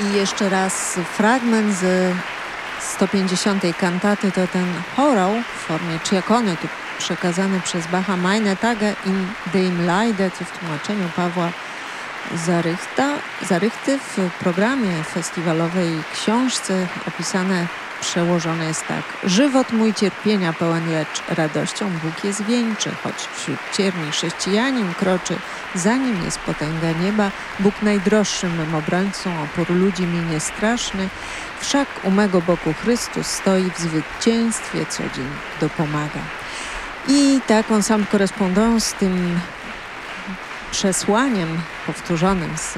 I jeszcze raz fragment z 150 kantaty. To ten chorał w formie Ciakony, tu przekazany przez Bacha Meine Tage in dem Leide, co w tłumaczeniu Pawła Zarychta, Zarychty w programie festiwalowej książce opisane przełożone jest tak. Żywot mój cierpienia pełen lecz radością Bóg jest wieńczy, choć wśród cierni chrześcijanin kroczy, zanim jest potęga nieba, Bóg najdroższym mym obrońcą, opór ludzi mi niestraszny, wszak u mego boku Chrystus stoi w zwycięstwie, co dzień dopomaga. I taką sam korespondent z tym przesłaniem powtórzonym z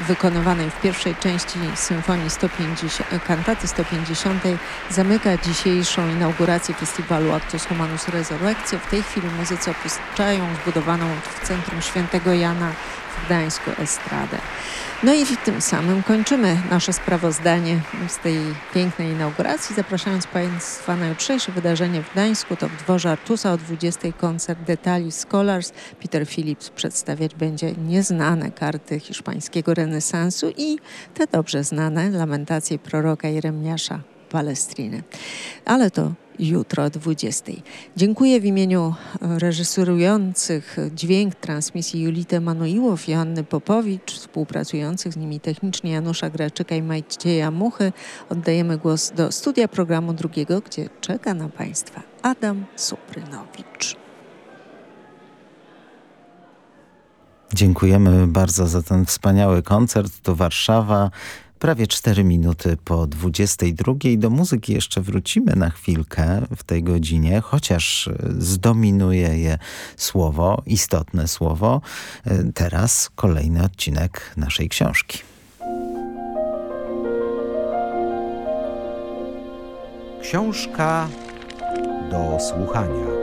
wykonywanej w pierwszej części symfonii 150, kantaty 150 zamyka dzisiejszą inaugurację festiwalu Actus Humanus Resurrectio. W tej chwili muzycy opuszczają zbudowaną w centrum Świętego Jana w Gdańsku estradę. No i tym samym kończymy nasze sprawozdanie z tej pięknej inauguracji, zapraszając Państwa na jutrzejsze wydarzenie w Gdańsku. To w dworze Artusa o 20 koncert Detali Scholars. Peter Phillips przedstawiać będzie nieznane karty hiszpańskiego renesansu i te dobrze znane lamentacje proroka Jeremiasza Palestriny. Ale to jutro o 20. Dziękuję w imieniu reżyserujących dźwięk transmisji Julity Manuiłow i Popowicz, współpracujących z nimi technicznie Janusza Graczyka i Majcieja Muchy. Oddajemy głos do studia programu drugiego, gdzie czeka na Państwa Adam Suprynowicz. Dziękujemy bardzo za ten wspaniały koncert. To Warszawa prawie 4 minuty po 22. Do muzyki jeszcze wrócimy na chwilkę w tej godzinie, chociaż zdominuje je słowo, istotne słowo. Teraz kolejny odcinek naszej książki. Książka do słuchania.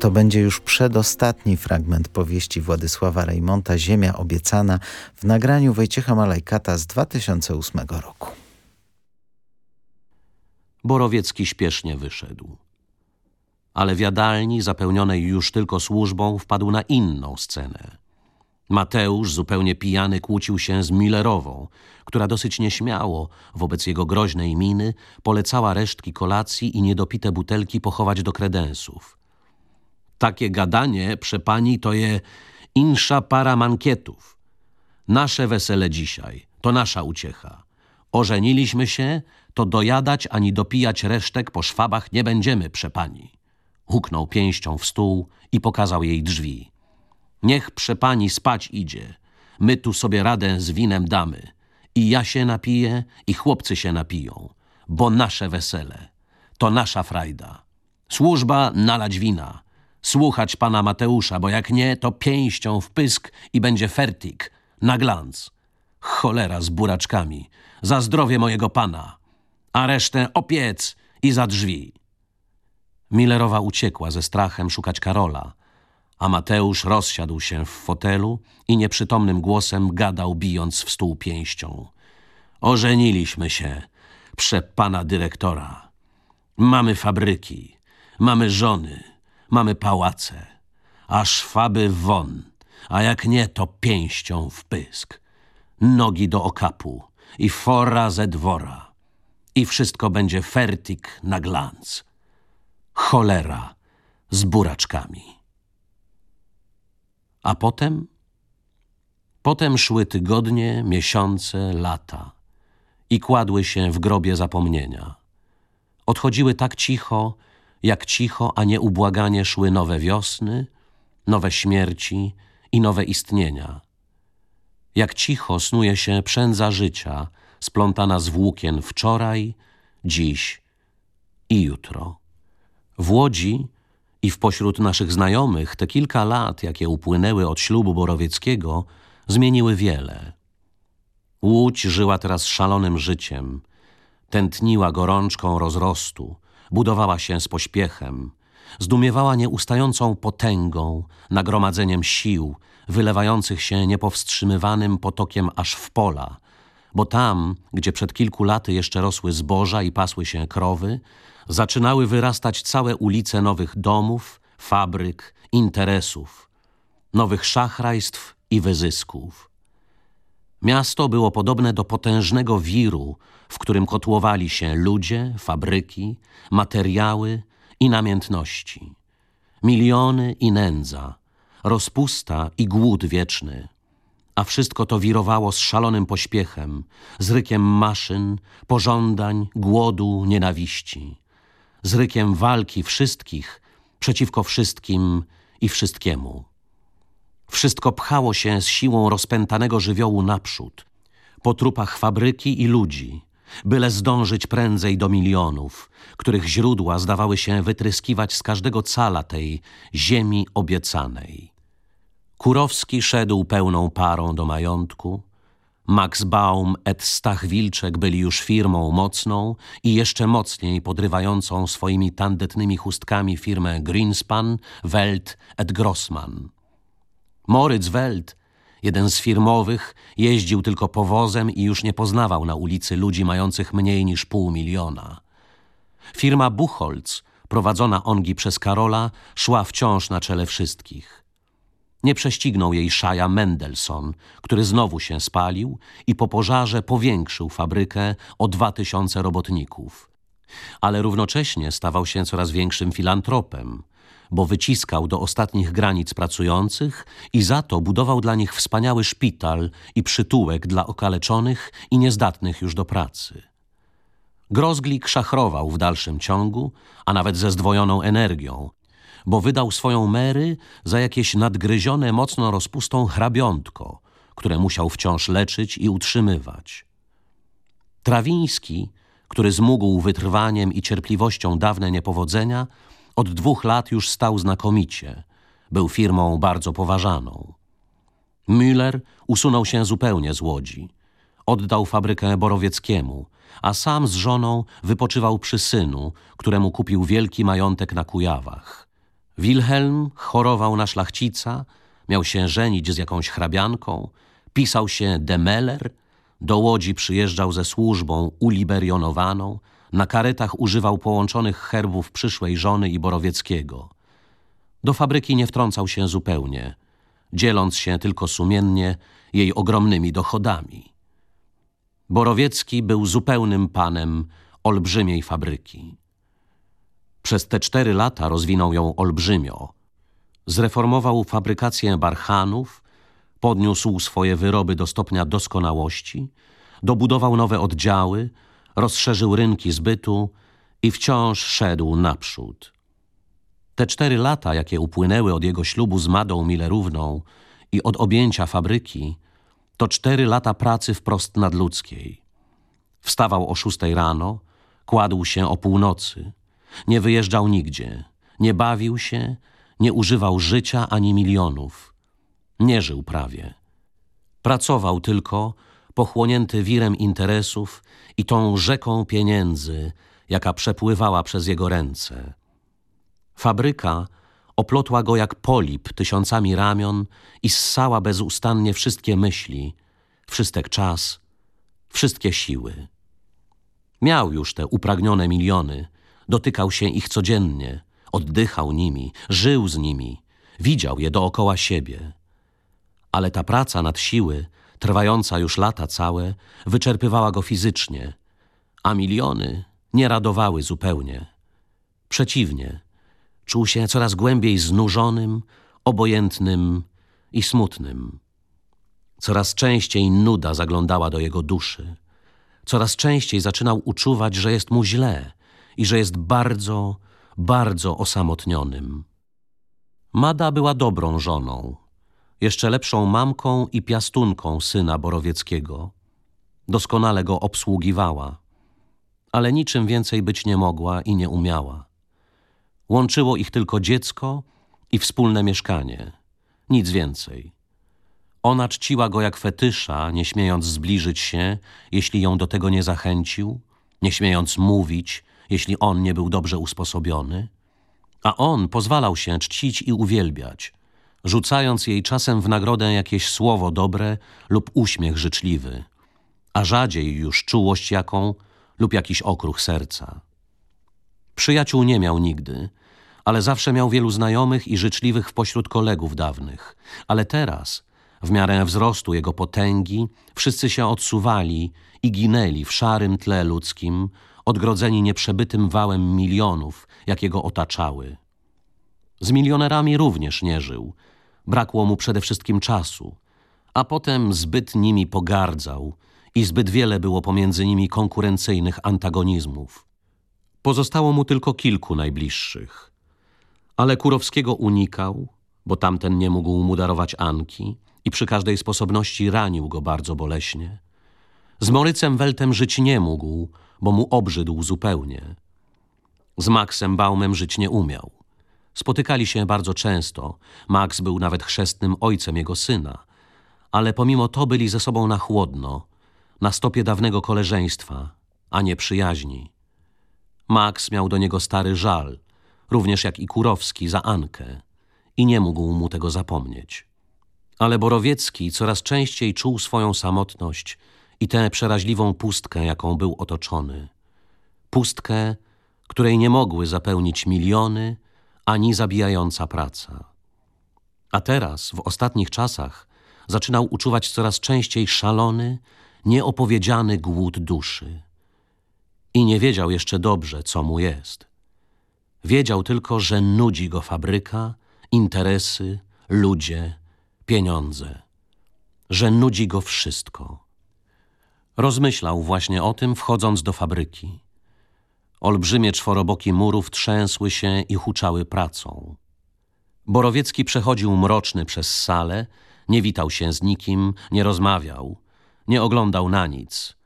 To będzie już przedostatni fragment powieści Władysława Rejmonta Ziemia obiecana w nagraniu Wojciecha Malajkata z 2008 roku. Borowiecki śpiesznie wyszedł. Ale w jadalni, zapełnionej już tylko służbą, wpadł na inną scenę. Mateusz, zupełnie pijany, kłócił się z Millerową, która dosyć nieśmiało, wobec jego groźnej miny, polecała resztki kolacji i niedopite butelki pochować do kredensów. Takie gadanie, przepani, to je insza para mankietów. Nasze wesele dzisiaj, to nasza uciecha. Ożeniliśmy się, to dojadać ani dopijać resztek po szwabach nie będziemy, przepani. Huknął pięścią w stół i pokazał jej drzwi. Niech przepani spać idzie. My tu sobie radę z winem damy. I ja się napiję, i chłopcy się napiją. Bo nasze wesele, to nasza frajda. Służba nalać wina słuchać pana Mateusza, bo jak nie, to pięścią w pysk i będzie fertik, na glans. Cholera z buraczkami, za zdrowie mojego pana, a resztę opiec i za drzwi. Millerowa uciekła ze strachem szukać Karola, a Mateusz rozsiadł się w fotelu i nieprzytomnym głosem gadał, bijąc w stół pięścią. Ożeniliśmy się, prze pana dyrektora. Mamy fabryki, mamy żony, mamy pałace, a szwaby won, a jak nie, to pięścią w pysk. Nogi do okapu i fora ze dwora. I wszystko będzie fertik na glans. Cholera z buraczkami. A potem? Potem szły tygodnie, miesiące, lata i kładły się w grobie zapomnienia. Odchodziły tak cicho, jak cicho, a nie ubłaganie szły nowe wiosny, nowe śmierci i nowe istnienia. Jak cicho snuje się przędza życia, splątana z włókien wczoraj, dziś i jutro. W Łodzi i w pośród naszych znajomych te kilka lat, jakie upłynęły od ślubu Borowieckiego, zmieniły wiele. Łódź żyła teraz szalonym życiem, tętniła gorączką rozrostu, budowała się z pośpiechem, zdumiewała nieustającą potęgą, nagromadzeniem sił, wylewających się niepowstrzymywanym potokiem aż w pola, bo tam, gdzie przed kilku laty jeszcze rosły zboża i pasły się krowy, zaczynały wyrastać całe ulice nowych domów, fabryk, interesów, nowych szachrajstw i wyzysków. Miasto było podobne do potężnego wiru, w którym kotłowali się ludzie, fabryki, materiały i namiętności. Miliony i nędza, rozpusta i głód wieczny. A wszystko to wirowało z szalonym pośpiechem, z rykiem maszyn, pożądań, głodu, nienawiści. Z rykiem walki wszystkich przeciwko wszystkim i wszystkiemu. Wszystko pchało się z siłą rozpętanego żywiołu naprzód, po trupach fabryki i ludzi, byle zdążyć prędzej do milionów, których źródła zdawały się wytryskiwać z każdego cala tej ziemi obiecanej. Kurowski szedł pełną parą do majątku, Max Baum et Stach Wilczek byli już firmą mocną i jeszcze mocniej podrywającą swoimi tandetnymi chustkami firmę Greenspan, Welt et Grossman. Moritz Welt, jeden z firmowych, jeździł tylko powozem i już nie poznawał na ulicy ludzi mających mniej niż pół miliona. Firma Buchholz, prowadzona ongi przez Karola, szła wciąż na czele wszystkich. Nie prześcignął jej szaja Mendelssohn, który znowu się spalił i po pożarze powiększył fabrykę o dwa tysiące robotników. Ale równocześnie stawał się coraz większym filantropem, bo wyciskał do ostatnich granic pracujących i za to budował dla nich wspaniały szpital i przytułek dla okaleczonych i niezdatnych już do pracy. Grozglik szachrował w dalszym ciągu, a nawet ze zdwojoną energią, bo wydał swoją Mary za jakieś nadgryzione mocno rozpustą hrabiątko, które musiał wciąż leczyć i utrzymywać. Trawiński, który zmógł wytrwaniem i cierpliwością dawne niepowodzenia, od dwóch lat już stał znakomicie. Był firmą bardzo poważaną. Müller usunął się zupełnie z Łodzi. Oddał fabrykę Borowieckiemu, a sam z żoną wypoczywał przy synu, któremu kupił wielki majątek na Kujawach. Wilhelm chorował na szlachcica, miał się żenić z jakąś hrabianką, pisał się Demeller, do Łodzi przyjeżdżał ze służbą uliberionowaną, na karetach używał połączonych herbów przyszłej żony i Borowieckiego. Do fabryki nie wtrącał się zupełnie, dzieląc się tylko sumiennie jej ogromnymi dochodami. Borowiecki był zupełnym panem olbrzymiej fabryki. Przez te cztery lata rozwinął ją olbrzymio. Zreformował fabrykację barchanów, podniósł swoje wyroby do stopnia doskonałości, dobudował nowe oddziały, rozszerzył rynki zbytu i wciąż szedł naprzód. Te cztery lata, jakie upłynęły od jego ślubu z Madą Millerówną i od objęcia fabryki, to cztery lata pracy wprost nadludzkiej. Wstawał o szóstej rano, kładł się o północy, nie wyjeżdżał nigdzie, nie bawił się, nie używał życia ani milionów. Nie żył prawie. Pracował tylko, pochłonięty wirem interesów i tą rzeką pieniędzy, jaka przepływała przez jego ręce. Fabryka oplotła go jak polip tysiącami ramion i ssała bezustannie wszystkie myśli, wszystek czas, wszystkie siły. Miał już te upragnione miliony, dotykał się ich codziennie, oddychał nimi, żył z nimi, widział je dookoła siebie. Ale ta praca nad siły trwająca już lata całe, wyczerpywała go fizycznie, a miliony nie radowały zupełnie. Przeciwnie, czuł się coraz głębiej znużonym, obojętnym i smutnym. Coraz częściej nuda zaglądała do jego duszy. Coraz częściej zaczynał uczuwać, że jest mu źle i że jest bardzo, bardzo osamotnionym. Mada była dobrą żoną, jeszcze lepszą mamką i piastunką syna Borowieckiego. Doskonale go obsługiwała, ale niczym więcej być nie mogła i nie umiała. Łączyło ich tylko dziecko i wspólne mieszkanie. Nic więcej. Ona czciła go jak fetysza, nie śmiejąc zbliżyć się, jeśli ją do tego nie zachęcił, nie śmiejąc mówić, jeśli on nie był dobrze usposobiony. A on pozwalał się czcić i uwielbiać – rzucając jej czasem w nagrodę jakieś słowo dobre lub uśmiech życzliwy, a rzadziej już czułość jaką lub jakiś okruch serca. Przyjaciół nie miał nigdy, ale zawsze miał wielu znajomych i życzliwych w pośród kolegów dawnych. Ale teraz, W miarę wzrostu jego potęgi wszyscy się odsuwali i ginęli w szarym tle ludzkim, odgrodzeni nieprzebytym wałem milionów, jakie go otaczały. Z milionerami również nie żył. Brakło mu przede wszystkim czasu, a potem zbyt nimi pogardzał i zbyt wiele było pomiędzy nimi konkurencyjnych antagonizmów. Pozostało mu tylko kilku najbliższych. Ale Kurowskiego unikał, bo tamten nie mógł mu darować Anki i przy każdej sposobności ranił go bardzo boleśnie. Z Morycem Weltem żyć nie mógł, bo mu obrzydł zupełnie. Z Maxem Baumem żyć nie umiał. Spotykali się bardzo często. Max był nawet chrzestnym ojcem jego syna. Ale pomimo to byli ze sobą na chłodno, na stopie dawnego koleżeństwa, a nie przyjaźni. Max miał do niego stary żal, również jak i Kurowski za Ankę i nie mógł mu tego zapomnieć. Ale Borowiecki coraz częściej czuł swoją samotność i tę przeraźliwą pustkę, jaką był otoczony. Pustkę, której nie mogły zapełnić miliony, ani zabijająca praca. A teraz, w ostatnich czasach, zaczynał uczuwać coraz częściej szalony, nieopowiedziany głód duszy. I nie wiedział jeszcze dobrze, co mu jest. Wiedział tylko, że nudzi go fabryka, interesy, ludzie, pieniądze. Że nudzi go wszystko. Rozmyślał właśnie o tym, wchodząc do fabryki. Olbrzymie czworoboki murów trzęsły się i huczały pracą. Borowiecki przechodził mroczny przez salę, nie witał się z nikim, nie rozmawiał, nie oglądał na nic,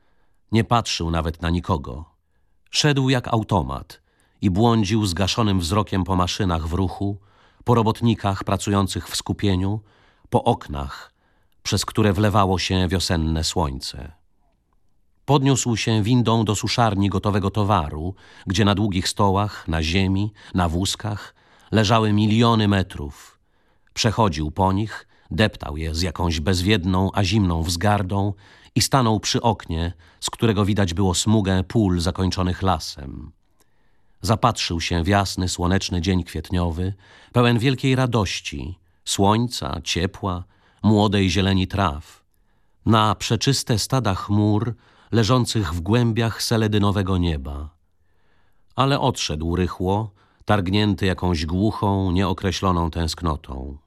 nie patrzył nawet na nikogo. Szedł jak automat i błądził zgaszonym wzrokiem po maszynach w ruchu, po robotnikach pracujących w skupieniu, po oknach, przez które wlewało się wiosenne słońce. Podniósł się windą do suszarni gotowego towaru, gdzie na długich stołach, na ziemi, na wózkach leżały miliony metrów. Przechodził po nich, deptał je z jakąś bezwiedną, a zimną wzgardą i stanął przy oknie, z którego widać było smugę pól zakończonych lasem. Zapatrzył się w jasny, słoneczny dzień kwietniowy, pełen wielkiej radości, słońca, ciepła, młodej zieleni traw. Na przeczyste stada chmur, leżących w głębiach seledynowego nieba. Ale odszedł rychło, targnięty jakąś głuchą, nieokreśloną tęsknotą.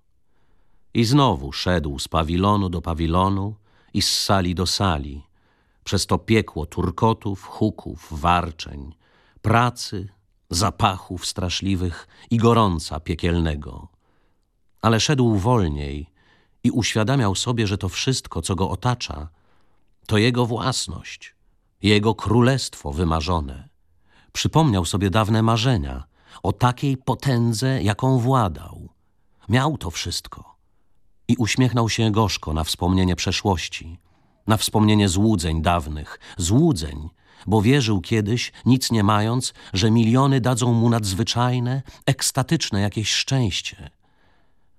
I znowu szedł z pawilonu do pawilonu i z sali do sali, przez to piekło turkotów, huków, warczeń, pracy, zapachów straszliwych i gorąca piekielnego. Ale szedł wolniej i uświadamiał sobie, że to wszystko, co go otacza, to jego własność, jego królestwo wymarzone. Przypomniał sobie dawne marzenia o takiej potędze, jaką władał. Miał to wszystko. I uśmiechnął się gorzko na wspomnienie przeszłości, na wspomnienie złudzeń dawnych, złudzeń, bo wierzył kiedyś, nic nie mając, że miliony dadzą mu nadzwyczajne, ekstatyczne jakieś szczęście.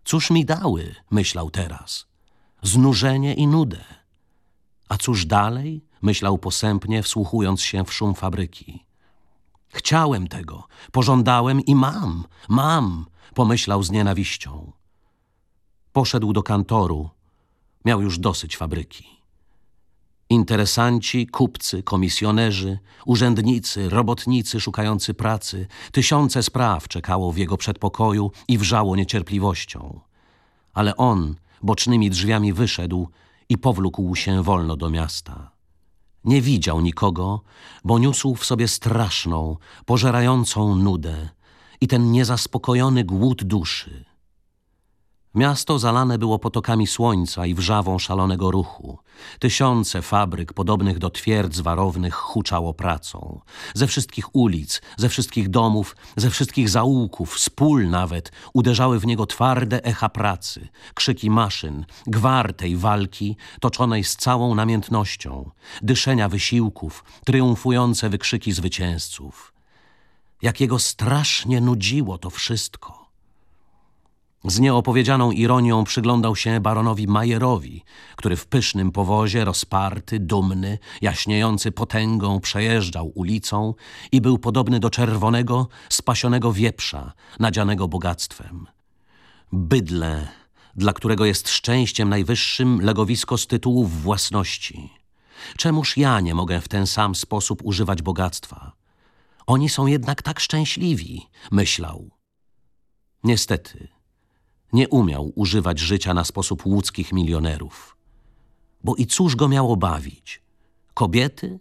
Cóż mi dały, myślał teraz, znużenie i nudę. A cóż dalej? Myślał posępnie, wsłuchując się w szum fabryki. Chciałem tego, pożądałem i mam, mam, pomyślał z nienawiścią. Poszedł do kantoru. Miał już dosyć fabryki. Interesanci, kupcy, komisjonerzy, urzędnicy, robotnicy szukający pracy, tysiące spraw czekało w jego przedpokoju i wrzało niecierpliwością. Ale on bocznymi drzwiami wyszedł i powlókł się wolno do miasta. Nie widział nikogo, bo niósł w sobie straszną, pożerającą nudę i ten niezaspokojony głód duszy. Miasto zalane było potokami słońca i wrzawą szalonego ruchu. Tysiące fabryk podobnych do twierdz warownych huczało pracą. Ze wszystkich ulic, ze wszystkich domów, ze wszystkich zaułków, z pól nawet, uderzały w niego twarde echa pracy, krzyki maszyn, gwar tej walki, toczonej z całą namiętnością, dyszenia wysiłków, triumfujące wykrzyki zwycięzców. Jak jego strasznie nudziło to wszystko. Z nieopowiedzianą ironią przyglądał się baronowi Majerowi, który w pysznym powozie, rozparty, dumny, jaśniejący potęgą przejeżdżał ulicą i był podobny do czerwonego, spasionego wieprza, nadzianego bogactwem. Bydle, dla którego jest szczęściem najwyższym legowisko z tytułów własności. Czemuż ja nie mogę w ten sam sposób używać bogactwa? Oni są jednak tak szczęśliwi, myślał. Niestety, nie umiał używać życia na sposób łódzkich milionerów. Bo i cóż go miało bawić? Kobiety?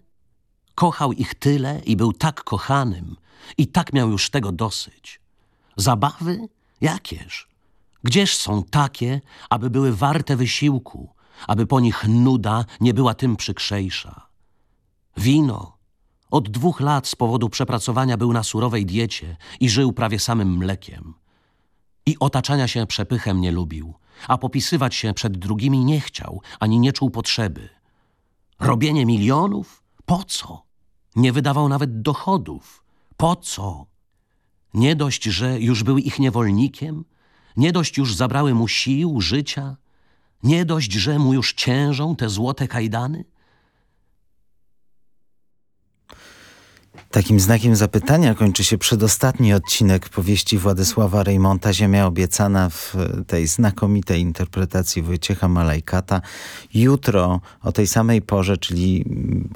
Kochał ich tyle i był tak kochanym i tak miał już tego dosyć. Zabawy? Jakież? Gdzież są takie, aby były warte wysiłku, aby po nich nuda nie była tym przykrzejsza? Wino. Od dwóch lat z powodu przepracowania był na surowej diecie i żył prawie samym mlekiem. I otaczania się przepychem nie lubił, a popisywać się przed drugimi nie chciał, ani nie czuł potrzeby. Robienie milionów? Po co? Nie wydawał nawet dochodów. Po co? Nie dość, że już był ich niewolnikiem, nie dość już zabrały mu sił, życia, nie dość, że mu już ciężą te złote kajdany? Takim znakiem zapytania kończy się przedostatni odcinek powieści Władysława Rejmonta Ziemia obiecana w tej znakomitej interpretacji Wojciecha Malajkata. Jutro o tej samej porze, czyli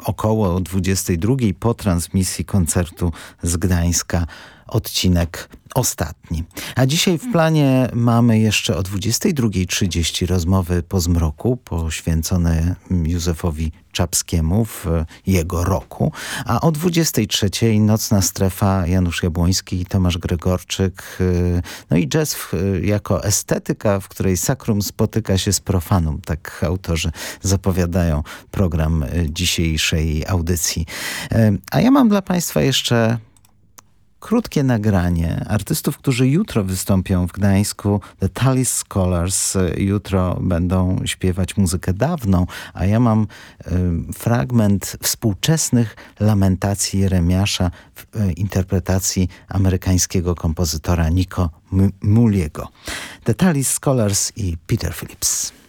około 22 po transmisji koncertu z Gdańska odcinek ostatni. A dzisiaj w planie mamy jeszcze o 22.30 rozmowy po zmroku poświęcone Józefowi Czapskiemu w jego roku, a o 23.00 Nocna Strefa Janusz Jabłoński i Tomasz Gregorczyk, no i jazz jako estetyka, w której sakrum spotyka się z profanum, tak autorzy zapowiadają program dzisiejszej audycji. A ja mam dla Państwa jeszcze krótkie nagranie artystów, którzy jutro wystąpią w Gdańsku. The Talis Scholars jutro będą śpiewać muzykę dawną, a ja mam y, fragment współczesnych lamentacji Jeremiasza w y, interpretacji amerykańskiego kompozytora Nico Muliego. The Talis Scholars i Peter Phillips.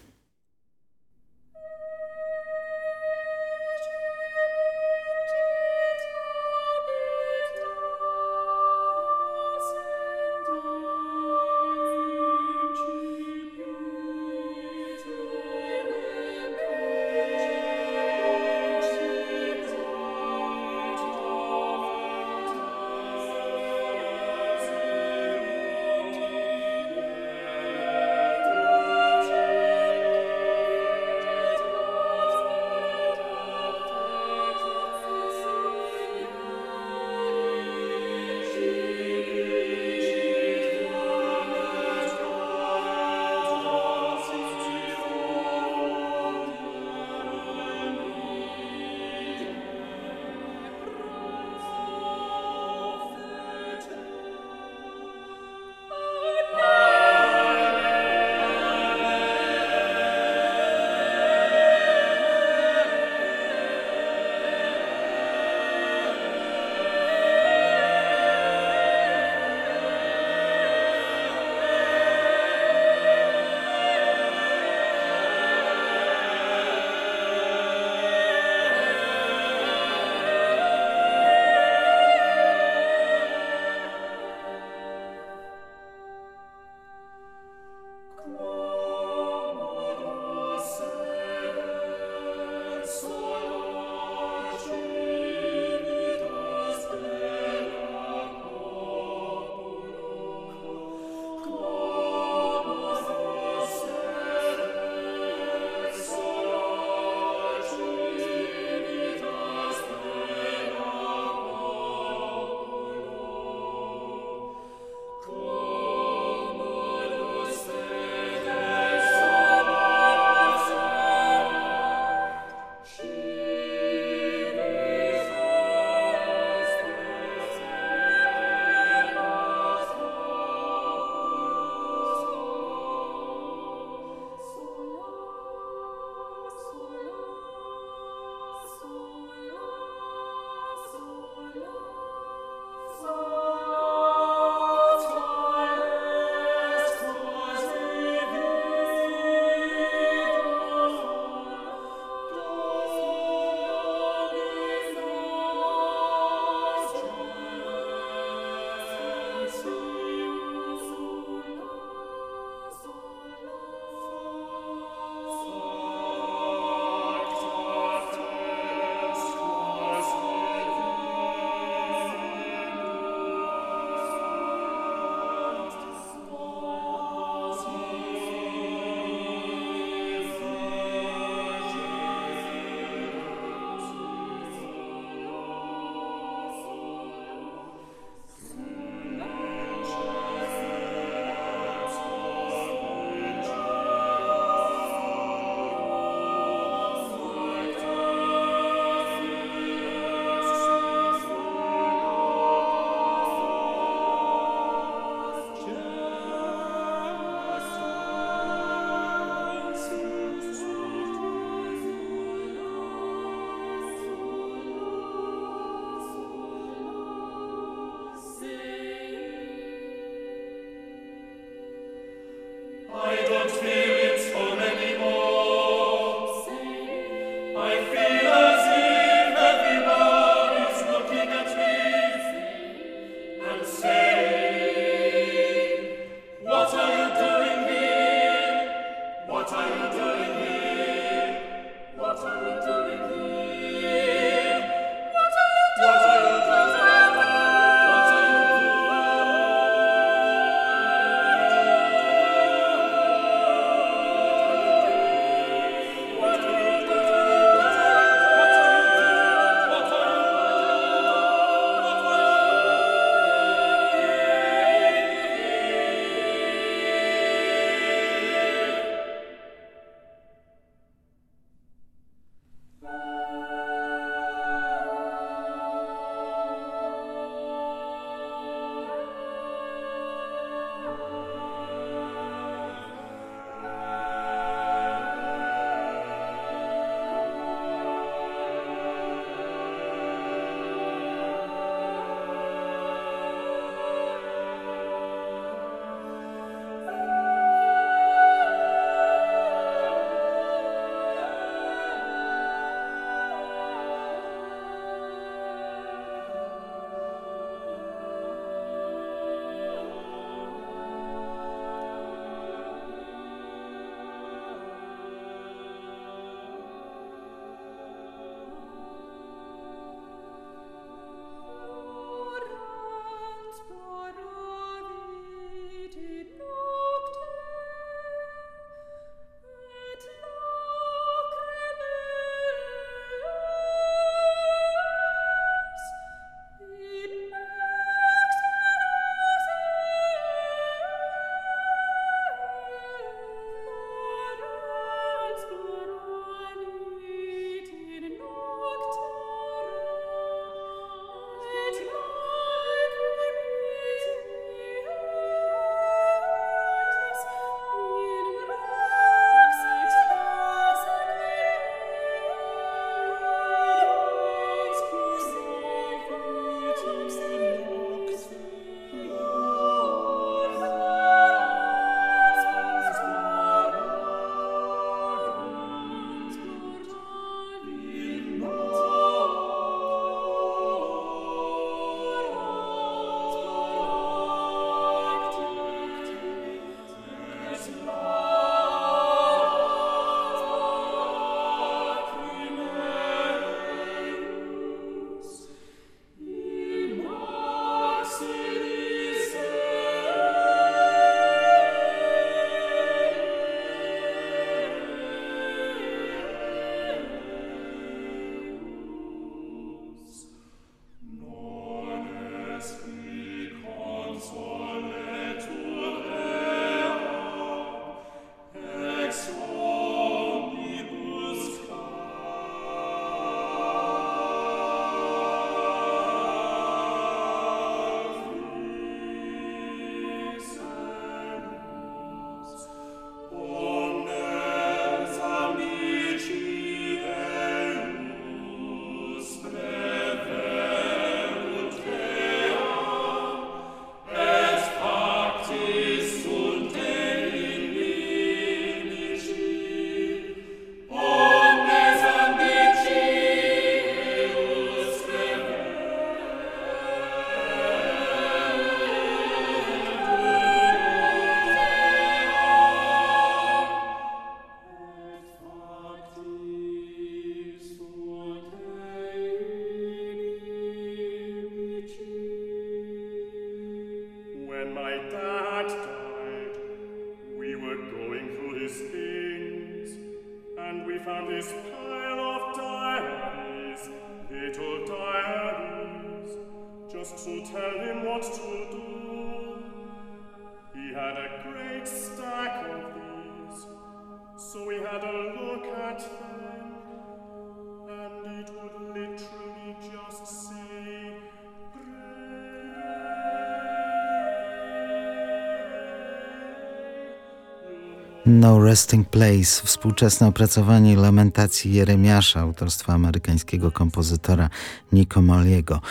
No Resting Place, współczesne opracowanie lamentacji Jeremiasza autorstwa amerykańskiego kompozytora Nico Maliego.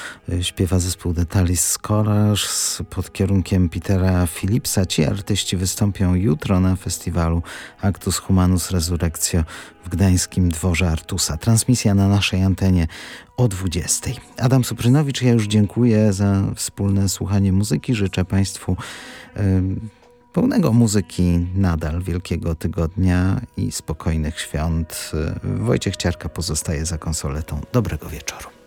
Śpiewa zespół Detalis Scholars pod kierunkiem Petera Philipsa. Ci artyści wystąpią jutro na festiwalu Actus Humanus Resurrectio w gdańskim dworze Artusa. Transmisja na naszej antenie o 20. Adam Suprynowicz, ja już dziękuję za wspólne słuchanie muzyki. Życzę Państwu... Yy, pełnego muzyki nadal Wielkiego Tygodnia i spokojnych świąt. Wojciech Ciarka pozostaje za konsoletą. Dobrego wieczoru.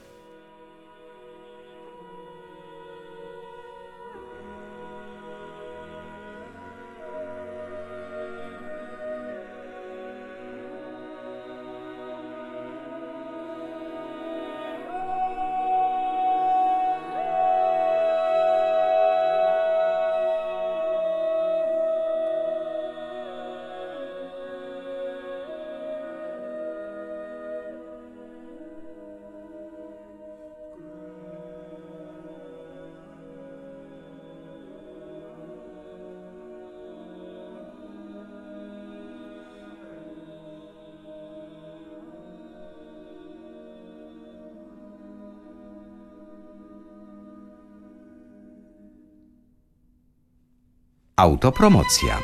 Autopromocja.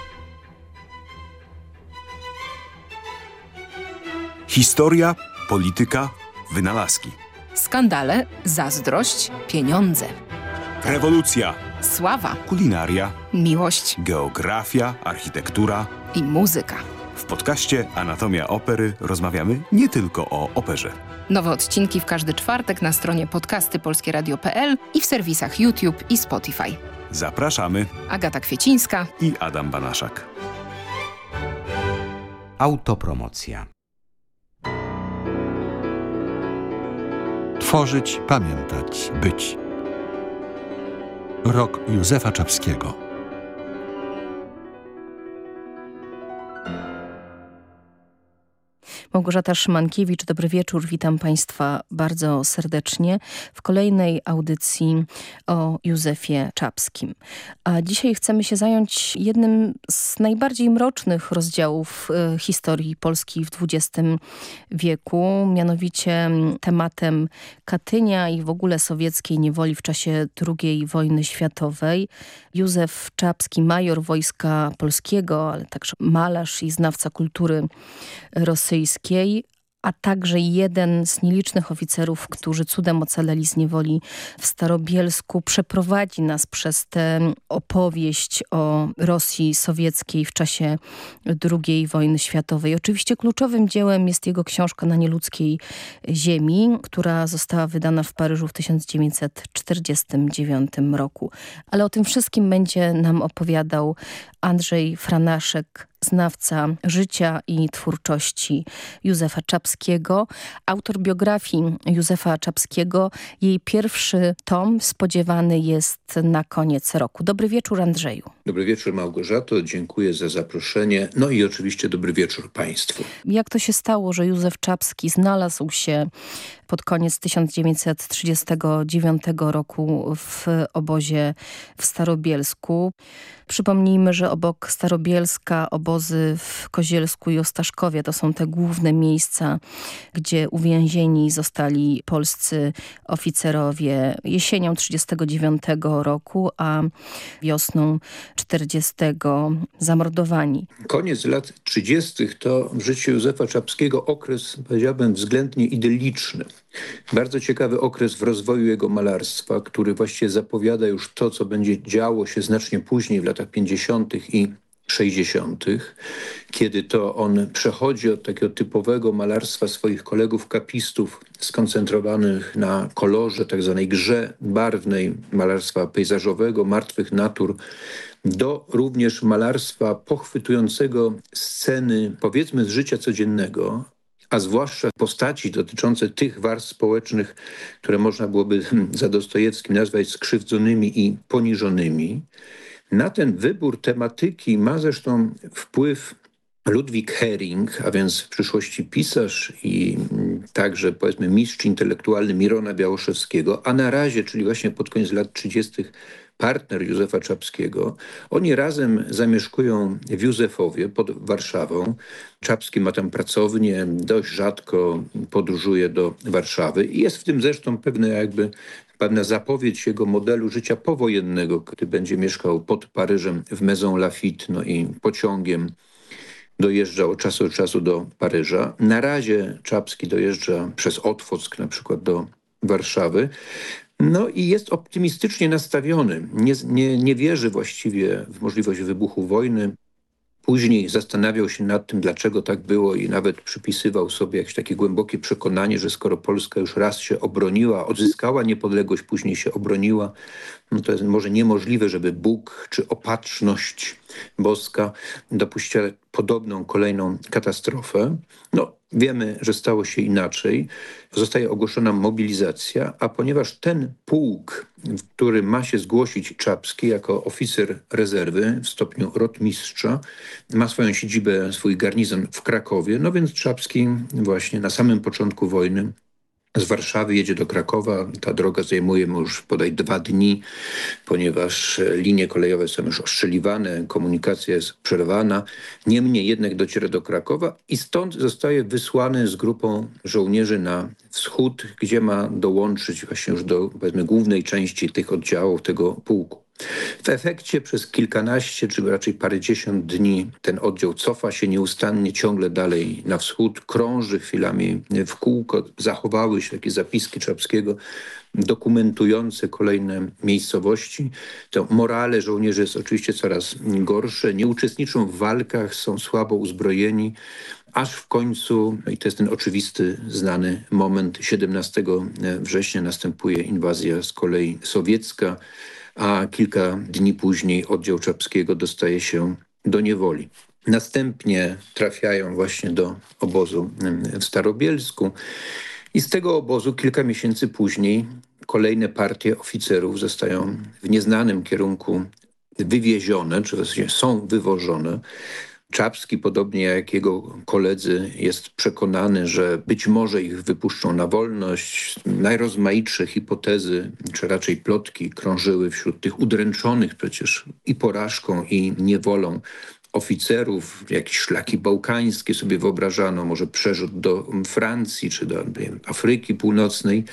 Historia, polityka, wynalazki. Skandale, zazdrość, pieniądze. Rewolucja, Sława, kulinaria, miłość geografia, architektura. i muzyka. W podcaście Anatomia Opery rozmawiamy nie tylko o operze. Nowe odcinki w każdy czwartek na stronie podcasty i w serwisach YouTube i Spotify. Zapraszamy Agata Kwiecińska. i Adam Banaszak. Autopromocja. Tworzyć, pamiętać, być. Rok Józefa Czapskiego. Małgorzata Szymankiewicz, dobry wieczór, witam Państwa bardzo serdecznie w kolejnej audycji o Józefie Czapskim. A dzisiaj chcemy się zająć jednym z najbardziej mrocznych rozdziałów y, historii Polski w XX wieku, mianowicie tematem Katynia i w ogóle sowieckiej niewoli w czasie II wojny światowej. Józef Czapski, major Wojska Polskiego, ale także malarz i znawca kultury rosyjskiej, a także jeden z nielicznych oficerów, którzy cudem ocaleli z niewoli w Starobielsku, przeprowadzi nas przez tę opowieść o Rosji sowieckiej w czasie II wojny światowej. Oczywiście kluczowym dziełem jest jego książka Na nieludzkiej ziemi, która została wydana w Paryżu w 1949 roku. Ale o tym wszystkim będzie nam opowiadał Andrzej Franaszek, znawca życia i twórczości Józefa Czapskiego, autor biografii Józefa Czapskiego. Jej pierwszy tom spodziewany jest na koniec roku. Dobry wieczór Andrzeju. Dobry wieczór Małgorzato, dziękuję za zaproszenie. No i oczywiście dobry wieczór Państwu. Jak to się stało, że Józef Czapski znalazł się pod koniec 1939 roku w obozie w Starobielsku? Przypomnijmy, że obok Starobielska obozy w Kozielsku i Ostaszkowie to są te główne miejsca, gdzie uwięzieni zostali polscy oficerowie jesienią 1939 roku, a wiosną 40 zamordowani. Koniec lat 30. to w życiu Józefa Czapskiego okres, powiedziałbym, względnie idylliczny. Bardzo ciekawy okres w rozwoju jego malarstwa, który właściwie zapowiada już to, co będzie działo się znacznie później w latach 50. i 60., kiedy to on przechodzi od takiego typowego malarstwa swoich kolegów kapistów skoncentrowanych na kolorze, tak zwanej grze barwnej malarstwa pejzażowego, martwych natur, do również malarstwa pochwytującego sceny, powiedzmy, z życia codziennego, a zwłaszcza postaci dotyczące tych warstw społecznych, które można byłoby za Dostojewskim nazwać skrzywdzonymi i poniżonymi. Na ten wybór tematyki ma zresztą wpływ Ludwik Hering, a więc w przyszłości pisarz i także powiedzmy mistrz intelektualny Mirona Białoszewskiego, a na razie, czyli właśnie pod koniec lat 30. partner Józefa Czapskiego. Oni razem zamieszkują w Józefowie pod Warszawą. Czapski ma tam pracownię, dość rzadko podróżuje do Warszawy i jest w tym zresztą pewne jakby pewna zapowiedź jego modelu życia powojennego, gdy będzie mieszkał pod Paryżem w Maison Lafitte, no i pociągiem dojeżdżał od czasu do czasu do Paryża. Na razie Czapski dojeżdża przez Otwock na przykład do Warszawy. No i jest optymistycznie nastawiony. Nie, nie, nie wierzy właściwie w możliwość wybuchu wojny. Później zastanawiał się nad tym, dlaczego tak było i nawet przypisywał sobie jakieś takie głębokie przekonanie, że skoro Polska już raz się obroniła, odzyskała niepodległość, później się obroniła, no to jest może niemożliwe, żeby Bóg czy opatrzność boska dopuściła podobną kolejną katastrofę. No, wiemy, że stało się inaczej. Zostaje ogłoszona mobilizacja, a ponieważ ten pułk, w którym ma się zgłosić Czapski jako oficer rezerwy w stopniu rotmistrza, ma swoją siedzibę, swój garnizon w Krakowie, no więc Czapski właśnie na samym początku wojny z Warszawy jedzie do Krakowa. Ta droga zajmuje mu już podaj dwa dni, ponieważ linie kolejowe są już ostrzeliwane, komunikacja jest przerwana. Niemniej jednak dociera do Krakowa i stąd zostaje wysłany z grupą żołnierzy na wschód, gdzie ma dołączyć właśnie już do powiedzmy, głównej części tych oddziałów tego pułku. W efekcie przez kilkanaście, czy raczej parędziesiąt dni ten oddział cofa się nieustannie ciągle dalej na wschód, krąży chwilami w kółko. Zachowały się takie zapiski Czapskiego dokumentujące kolejne miejscowości. To morale żołnierzy jest oczywiście coraz gorsze, nie uczestniczą w walkach, są słabo uzbrojeni, aż w końcu, i to jest ten oczywisty, znany moment, 17 września następuje inwazja z kolei sowiecka, a kilka dni później oddział Czapskiego dostaje się do niewoli. Następnie trafiają właśnie do obozu w Starobielsku i z tego obozu kilka miesięcy później kolejne partie oficerów zostają w nieznanym kierunku wywiezione, czy są wywożone Czapski, podobnie jak jego koledzy, jest przekonany, że być może ich wypuszczą na wolność. Najrozmaitsze hipotezy, czy raczej plotki krążyły wśród tych udręczonych przecież i porażką, i niewolą oficerów, jakieś szlaki bałkańskie sobie wyobrażano, może przerzut do Francji czy do wiem, Afryki Północnej.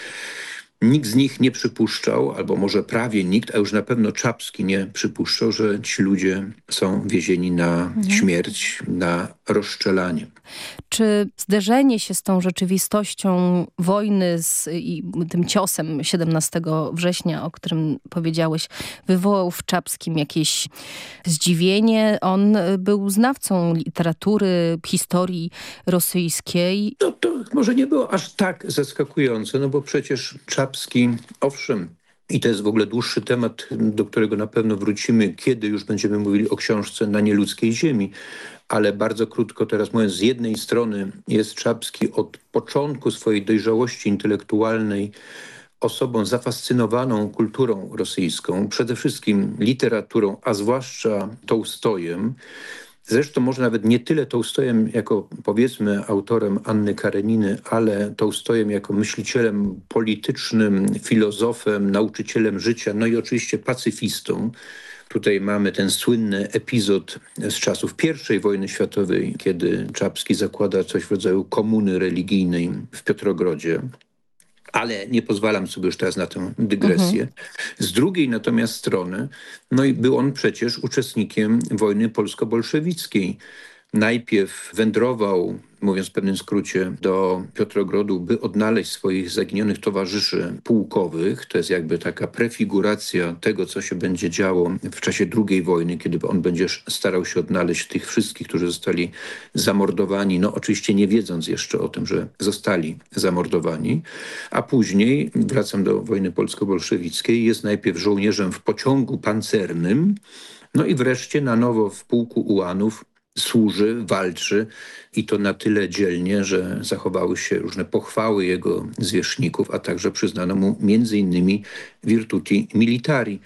Nikt z nich nie przypuszczał, albo może prawie nikt, a już na pewno Czapski nie przypuszczał, że ci ludzie są wiezieni na mhm. śmierć, na rozszczelanie. Czy zderzenie się z tą rzeczywistością wojny z, i tym ciosem 17 września, o którym powiedziałeś, wywołał w Czapskim jakieś zdziwienie? On był znawcą literatury, historii rosyjskiej. No to może nie było aż tak zaskakujące, no bo przecież Czapski, owszem, i to jest w ogóle dłuższy temat, do którego na pewno wrócimy, kiedy już będziemy mówili o książce Na nieludzkiej ziemi ale bardzo krótko teraz mówiąc, z jednej strony jest Czapski od początku swojej dojrzałości intelektualnej osobą zafascynowaną kulturą rosyjską, przede wszystkim literaturą, a zwłaszcza Tołstojem. Zresztą może nawet nie tyle Tołstojem jako powiedzmy autorem Anny Kareniny, ale Tołstojem jako myślicielem politycznym, filozofem, nauczycielem życia, no i oczywiście pacyfistą. Tutaj mamy ten słynny epizod z czasów I wojny światowej, kiedy Czapski zakłada coś w rodzaju komuny religijnej w Piotrogrodzie. Ale nie pozwalam sobie już teraz na tę dygresję. Mhm. Z drugiej natomiast strony, no i był on przecież uczestnikiem wojny polsko-bolszewickiej. Najpierw wędrował mówiąc w pewnym skrócie, do Piotrogrodu, by odnaleźć swoich zaginionych towarzyszy pułkowych. To jest jakby taka prefiguracja tego, co się będzie działo w czasie II wojny, kiedy on będzie starał się odnaleźć tych wszystkich, którzy zostali zamordowani, no oczywiście nie wiedząc jeszcze o tym, że zostali zamordowani. A później, wracam do wojny polsko-bolszewickiej, jest najpierw żołnierzem w pociągu pancernym, no i wreszcie na nowo w pułku ułanów służy, walczy i to na tyle dzielnie, że zachowały się różne pochwały jego zwierzchników, a także przyznano mu między innymi virtuti militari.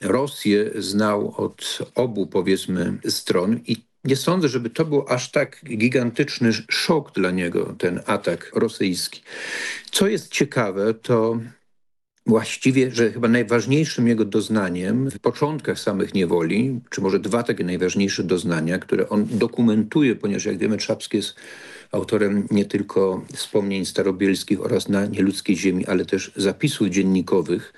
Rosję znał od obu powiedzmy stron i nie sądzę, żeby to był aż tak gigantyczny szok dla niego, ten atak rosyjski. Co jest ciekawe, to właściwie, że chyba najważniejszym jego doznaniem w początkach samych niewoli, czy może dwa takie najważniejsze doznania, które on dokumentuje, ponieważ jak wiemy Czapski jest autorem nie tylko wspomnień starobielskich oraz na nieludzkiej ziemi, ale też zapisów dziennikowych,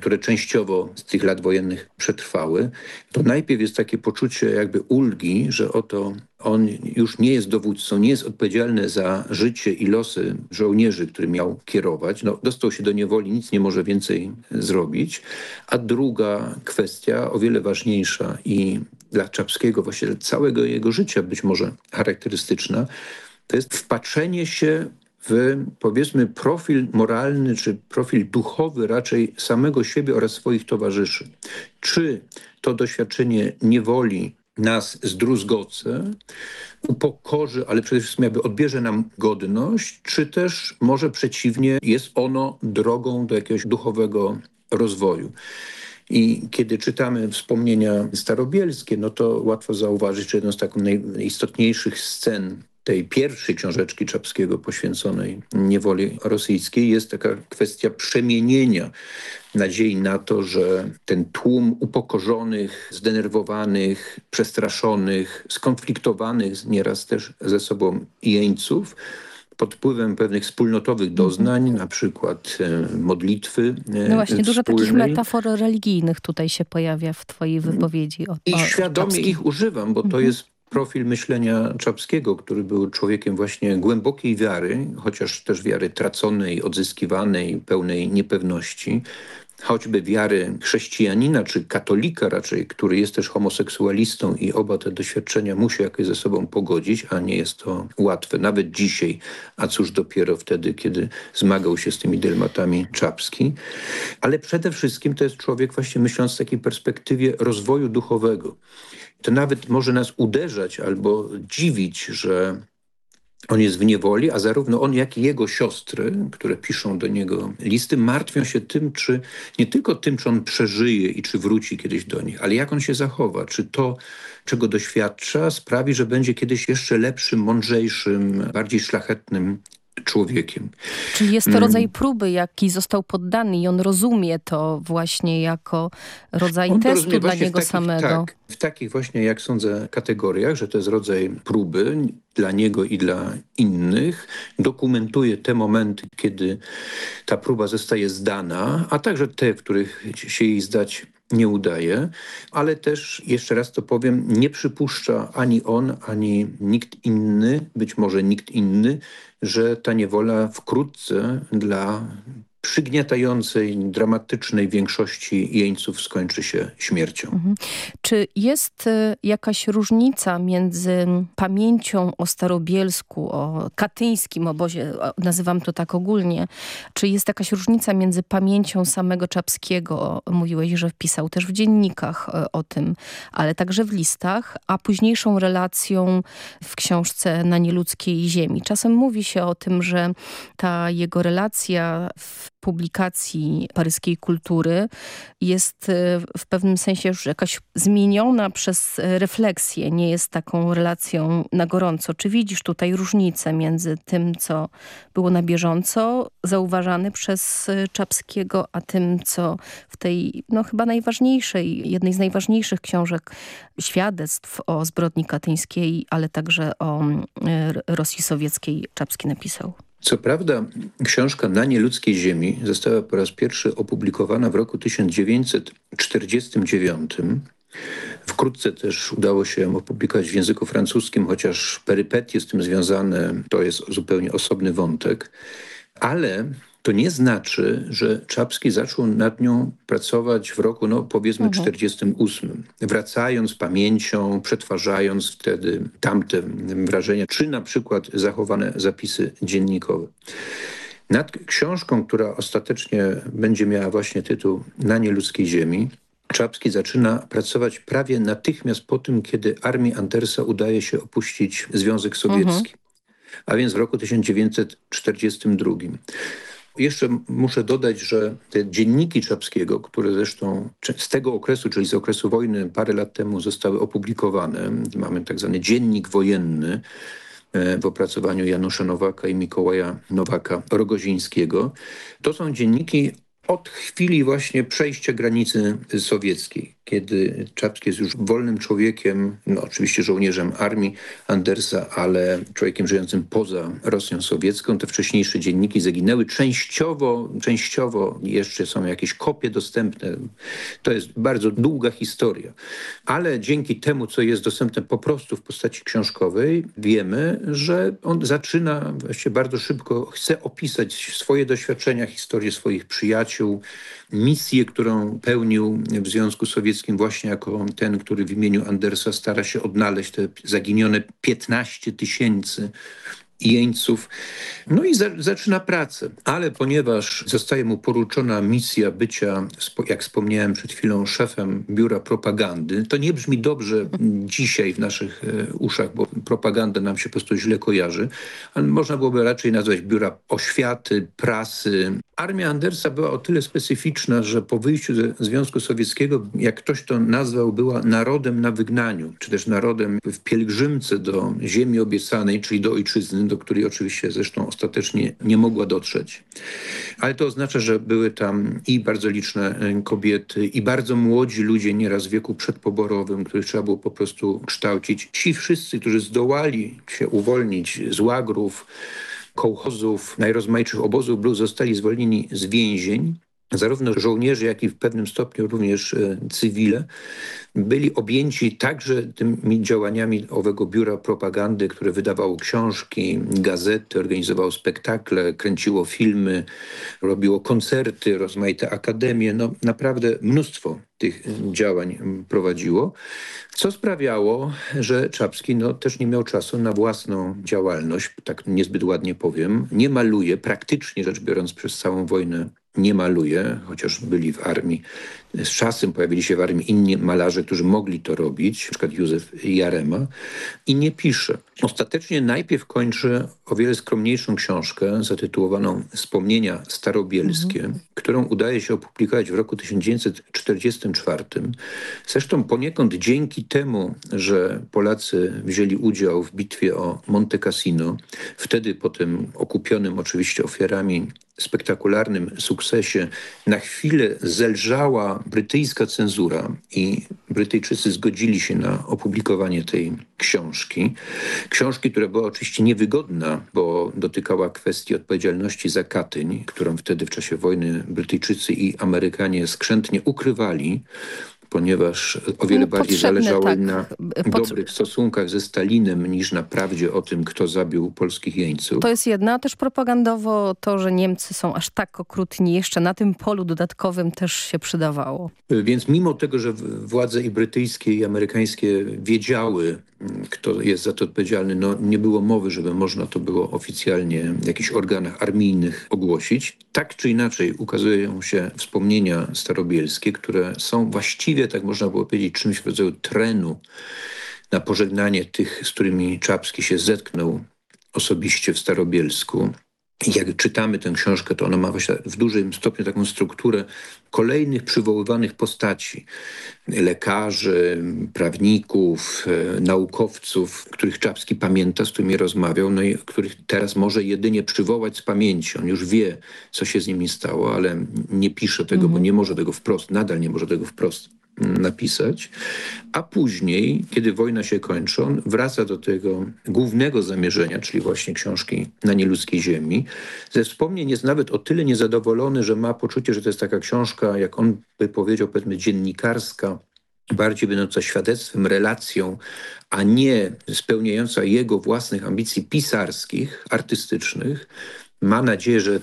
które częściowo z tych lat wojennych przetrwały, to najpierw jest takie poczucie jakby ulgi, że oto on już nie jest dowódcą, nie jest odpowiedzialny za życie i losy żołnierzy, który miał kierować. No, dostał się do niewoli, nic nie może więcej zrobić. A druga kwestia, o wiele ważniejsza i dla Czapskiego właściwie całego jego życia być może charakterystyczna, to jest wpatrzenie się w powiedzmy profil moralny czy profil duchowy raczej samego siebie oraz swoich towarzyszy. Czy to doświadczenie niewoli nas zdruzgoce, upokorzy, ale przede wszystkim jakby odbierze nam godność, czy też może przeciwnie jest ono drogą do jakiegoś duchowego rozwoju. I kiedy czytamy wspomnienia starobielskie, no to łatwo zauważyć, że jedną z takich najistotniejszych scen tej pierwszej książeczki Czapskiego poświęconej niewoli rosyjskiej jest taka kwestia przemienienia nadziei na to, że ten tłum upokorzonych, zdenerwowanych, przestraszonych, skonfliktowanych nieraz też ze sobą jeńców pod wpływem pewnych wspólnotowych mhm. doznań, na przykład e, modlitwy No właśnie, dużo takich metafor religijnych tutaj się pojawia w twojej wypowiedzi. O, I świadomie ich używam, bo to mhm. jest profil myślenia Czapskiego, który był człowiekiem właśnie głębokiej wiary, chociaż też wiary traconej, odzyskiwanej, pełnej niepewności, choćby wiary chrześcijanina czy katolika raczej, który jest też homoseksualistą i oba te doświadczenia musi jakoś ze sobą pogodzić, a nie jest to łatwe, nawet dzisiaj, a cóż dopiero wtedy, kiedy zmagał się z tymi dylematami Czapski. Ale przede wszystkim to jest człowiek właśnie myśląc w takiej perspektywie rozwoju duchowego to nawet może nas uderzać albo dziwić, że on jest w niewoli, a zarówno on, jak i jego siostry, które piszą do niego listy, martwią się tym, czy nie tylko tym, czy on przeżyje i czy wróci kiedyś do nich, ale jak on się zachowa, czy to, czego doświadcza, sprawi, że będzie kiedyś jeszcze lepszym, mądrzejszym, bardziej szlachetnym człowiekiem. Czyli jest to mm. rodzaj próby, jaki został poddany i on rozumie to właśnie jako rodzaj on testu dla niego takich, samego. Tak, w takich właśnie, jak sądzę, kategoriach, że to jest rodzaj próby dla niego i dla innych. Dokumentuje te momenty, kiedy ta próba zostaje zdana, a także te, w których się jej zdać nie udaje, ale też, jeszcze raz to powiem, nie przypuszcza ani on, ani nikt inny, być może nikt inny, że ta niewola wkrótce dla przygniatającej, dramatycznej większości jeńców skończy się śmiercią. Mhm. Czy jest y, jakaś różnica między pamięcią o Starobielsku, o katyńskim obozie, nazywam to tak ogólnie, czy jest jakaś różnica między pamięcią samego Czapskiego, mówiłeś, że wpisał też w dziennikach y, o tym, ale także w listach, a późniejszą relacją w książce Na nieludzkiej ziemi. Czasem mówi się o tym, że ta jego relacja w publikacji paryskiej kultury jest e, w pewnym sensie już jakaś zmieniona przez refleksję, nie jest taką relacją na gorąco. Czy widzisz tutaj różnicę między tym, co było na bieżąco zauważane przez Czapskiego, a tym, co w tej no chyba najważniejszej, jednej z najważniejszych książek świadectw o zbrodni katyńskiej, ale także o e, Rosji Sowieckiej Czapski napisał? Co prawda książka Na nieludzkiej ziemi została po raz pierwszy opublikowana w roku 1949. Wkrótce też udało się ją opublikować w języku francuskim, chociaż perypetie z tym związane to jest zupełnie osobny wątek. Ale to nie znaczy, że Czapski zaczął nad nią pracować w roku, no powiedzmy, mhm. 48. Wracając pamięcią, przetwarzając wtedy tamte wrażenia, czy na przykład zachowane zapisy dziennikowe. Nad książką, która ostatecznie będzie miała właśnie tytuł Na nieludzkiej ziemi, Czapski zaczyna pracować prawie natychmiast po tym, kiedy armii Andersa udaje się opuścić Związek Sowiecki. Mhm. A więc w roku 1942. Jeszcze muszę dodać, że te dzienniki Czapskiego, które zresztą z tego okresu, czyli z okresu wojny parę lat temu zostały opublikowane, mamy tak zwany dziennik wojenny, e, w opracowaniu Janusza Nowaka i Mikołaja Nowaka Rogozińskiego. To są dzienniki od chwili właśnie przejścia granicy sowieckiej kiedy Czapski jest już wolnym człowiekiem, no oczywiście żołnierzem armii Andersa, ale człowiekiem żyjącym poza Rosją sowiecką. Te wcześniejsze dzienniki zaginęły. Częściowo, częściowo jeszcze są jakieś kopie dostępne. To jest bardzo długa historia. Ale dzięki temu, co jest dostępne po prostu w postaci książkowej, wiemy, że on zaczyna właściwie bardzo szybko, chce opisać swoje doświadczenia, historię swoich przyjaciół, misję, którą pełnił w Związku Sowieckim właśnie jako ten, który w imieniu Andersa stara się odnaleźć te zaginione 15 tysięcy jeńców. No i za, zaczyna pracę. Ale ponieważ zostaje mu poruczona misja bycia, jak wspomniałem przed chwilą, szefem biura propagandy, to nie brzmi dobrze dzisiaj w naszych e, uszach, bo propaganda nam się po prostu źle kojarzy, ale można byłoby raczej nazwać biura oświaty, prasy. Armia Andersa była o tyle specyficzna, że po wyjściu ze Związku Sowieckiego, jak ktoś to nazwał, była narodem na wygnaniu, czy też narodem w pielgrzymce do ziemi obiecanej, czyli do ojczyzny, do której oczywiście zresztą ostatecznie nie mogła dotrzeć. Ale to oznacza, że były tam i bardzo liczne e, kobiety, i bardzo młodzi ludzie, nieraz w wieku przedpoborowym, których trzeba było po prostu kształcić. Ci wszyscy, którzy zdołali się uwolnić z łagrów, kołchozów, najrozmaitszych obozów, zostali zwolnieni z więzień zarówno żołnierze, jak i w pewnym stopniu również e, cywile byli objęci także tymi działaniami owego biura propagandy, które wydawało książki, gazety, organizowało spektakle, kręciło filmy, robiło koncerty, rozmaite akademie. No naprawdę mnóstwo tych działań prowadziło, co sprawiało, że Czapski no, też nie miał czasu na własną działalność, tak niezbyt ładnie powiem. Nie maluje, praktycznie rzecz biorąc przez całą wojnę nie maluje, chociaż byli w armii. Z czasem pojawili się w armii inni malarze, którzy mogli to robić, na przykład Józef Jarema, i nie pisze. Ostatecznie najpierw kończy o wiele skromniejszą książkę zatytułowaną Wspomnienia starobielskie, mhm. którą udaje się opublikować w roku 1944. Zresztą poniekąd dzięki temu, że Polacy wzięli udział w bitwie o Monte Cassino, wtedy po tym okupionym oczywiście ofiarami spektakularnym sukcesie na chwilę zelżała brytyjska cenzura i Brytyjczycy zgodzili się na opublikowanie tej książki. Książki, która była oczywiście niewygodna, bo dotykała kwestii odpowiedzialności za Katyń, którą wtedy w czasie wojny Brytyjczycy i Amerykanie skrzętnie ukrywali ponieważ o wiele bardziej zależało tak. im na dobrych stosunkach ze Stalinem niż na prawdzie o tym, kto zabił polskich jeńców. To jest jedna, też propagandowo to, że Niemcy są aż tak okrutni, jeszcze na tym polu dodatkowym też się przydawało. Więc mimo tego, że władze i brytyjskie i amerykańskie wiedziały, kto jest za to odpowiedzialny, no nie było mowy, żeby można to było oficjalnie w jakichś organach armijnych ogłosić. Tak czy inaczej ukazują się wspomnienia starobielskie, które są właściwie, tak można było powiedzieć, czymś w rodzaju trenu na pożegnanie tych, z którymi Czapski się zetknął osobiście w Starobielsku jak czytamy tę książkę, to ona ma właśnie w dużym stopniu taką strukturę kolejnych przywoływanych postaci. Lekarzy, prawników, e, naukowców, których Czapski pamięta, z którymi rozmawiał, no i których teraz może jedynie przywołać z pamięci. On już wie, co się z nimi stało, ale nie pisze tego, -hmm. bo mhm. nie może tego wprost, nadal nie może tego wprost napisać, a później, kiedy wojna się kończy, on wraca do tego głównego zamierzenia, czyli właśnie książki Na nieludzkiej ziemi. Ze wspomnień jest nawet o tyle niezadowolony, że ma poczucie, że to jest taka książka, jak on by powiedział, powiedzmy dziennikarska, bardziej będąca świadectwem, relacją, a nie spełniająca jego własnych ambicji pisarskich, artystycznych. Ma nadzieję, że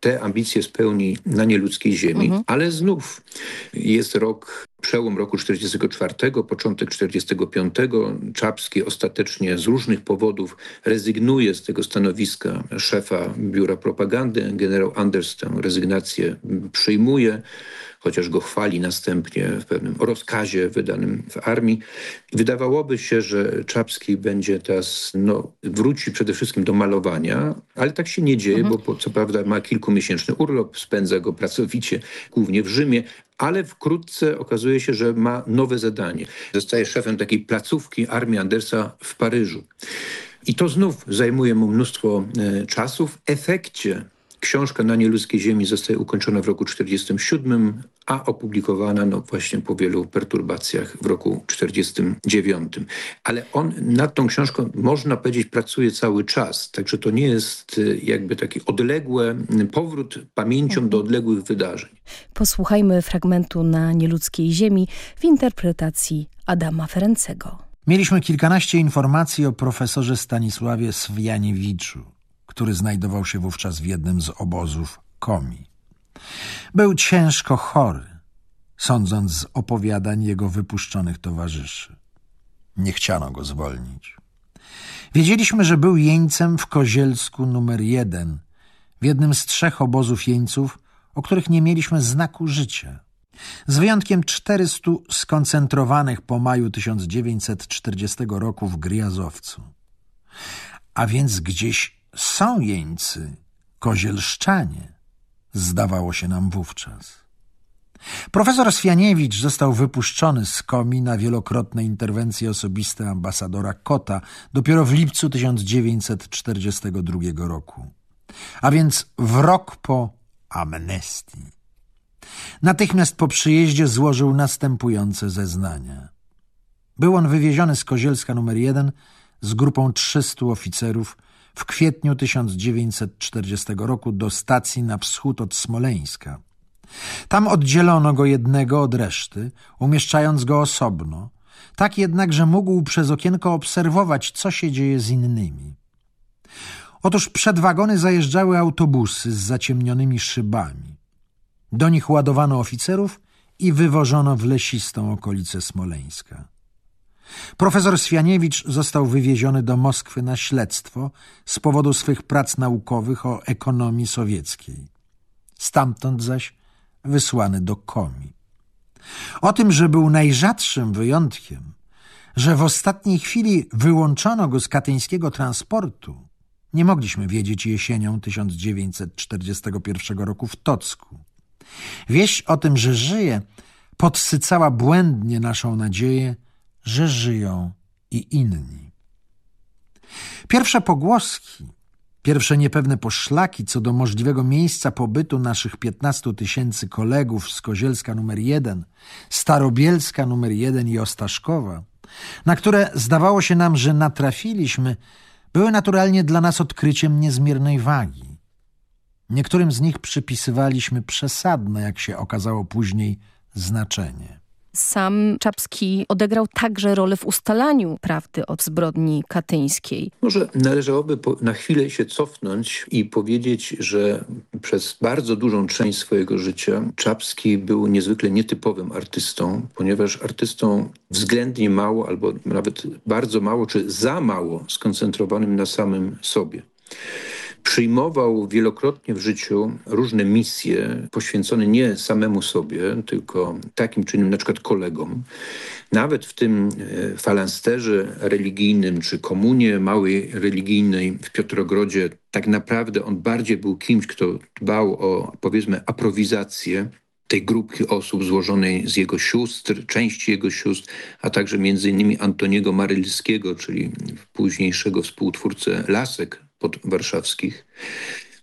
te ambicje spełni na nieludzkiej ziemi, mhm. ale znów jest rok, przełom roku 44, początek 45. Czapski ostatecznie z różnych powodów rezygnuje z tego stanowiska szefa biura propagandy. Generał Anders tę rezygnację przyjmuje chociaż go chwali następnie w pewnym rozkazie wydanym w armii. Wydawałoby się, że Czapski będzie teraz, no, wróci przede wszystkim do malowania, ale tak się nie dzieje, mhm. bo co prawda ma kilkumiesięczny urlop, spędza go pracowicie, głównie w Rzymie, ale wkrótce okazuje się, że ma nowe zadanie. Zostaje szefem takiej placówki armii Andersa w Paryżu. I to znów zajmuje mu mnóstwo e, czasu. W efekcie Książka Na nieludzkiej ziemi zostaje ukończona w roku 1947, a opublikowana no właśnie po wielu perturbacjach w roku 1949. Ale on nad tą książką, można powiedzieć, pracuje cały czas. Także to nie jest y, jakby taki odległy powrót pamięcią do odległych wydarzeń. Posłuchajmy fragmentu Na nieludzkiej ziemi w interpretacji Adama Ferencego. Mieliśmy kilkanaście informacji o profesorze Stanisławie Swianiewiczu, który znajdował się wówczas w jednym z obozów Komi. Był ciężko chory, sądząc z opowiadań jego wypuszczonych towarzyszy. Nie chciano go zwolnić. Wiedzieliśmy, że był jeńcem w Kozielsku numer jeden, w jednym z trzech obozów jeńców, o których nie mieliśmy znaku życia. Z wyjątkiem 400 skoncentrowanych po maju 1940 roku w Griazowcu. A więc gdzieś są jeńcy, kozielszczanie, zdawało się nam wówczas. Profesor Swianiewicz został wypuszczony z komi na wielokrotne interwencje osobiste ambasadora Kota dopiero w lipcu 1942 roku, a więc w rok po amnestii. Natychmiast po przyjeździe złożył następujące zeznania. Był on wywieziony z Kozielska nr 1 z grupą 300 oficerów w kwietniu 1940 roku do stacji na wschód od Smoleńska. Tam oddzielono go jednego od reszty, umieszczając go osobno, tak jednak, że mógł przez okienko obserwować, co się dzieje z innymi. Otóż przed wagony zajeżdżały autobusy z zaciemnionymi szybami. Do nich ładowano oficerów i wywożono w lesistą okolicę Smoleńska. Profesor Swianiewicz został wywieziony do Moskwy na śledztwo z powodu swych prac naukowych o ekonomii sowieckiej. Stamtąd zaś wysłany do Komi. O tym, że był najrzadszym wyjątkiem, że w ostatniej chwili wyłączono go z katyńskiego transportu, nie mogliśmy wiedzieć jesienią 1941 roku w Tocku. Wieść o tym, że żyje, podsycała błędnie naszą nadzieję, że żyją i inni. Pierwsze pogłoski, pierwsze niepewne poszlaki co do możliwego miejsca pobytu naszych 15 tysięcy kolegów z Kozielska numer 1, Starobielska numer 1 i Ostaszkowa, na które zdawało się nam, że natrafiliśmy, były naturalnie dla nas odkryciem niezmiernej wagi. Niektórym z nich przypisywaliśmy przesadne, jak się okazało później, znaczenie. Sam Czapski odegrał także rolę w ustalaniu prawdy o zbrodni katyńskiej. Może należałoby na chwilę się cofnąć i powiedzieć, że przez bardzo dużą część swojego życia Czapski był niezwykle nietypowym artystą, ponieważ artystą względnie mało albo nawet bardzo mało czy za mało skoncentrowanym na samym sobie przyjmował wielokrotnie w życiu różne misje poświęcone nie samemu sobie, tylko takim czy innym, na przykład kolegom. Nawet w tym e, falansterze religijnym czy komunie małej religijnej w Piotrogrodzie tak naprawdę on bardziej był kimś, kto dbał o powiedzmy aprowizację tej grupki osób złożonej z jego sióstr, części jego sióstr, a także między innymi Antoniego Marylskiego, czyli późniejszego współtwórcę Lasek podwarszawskich.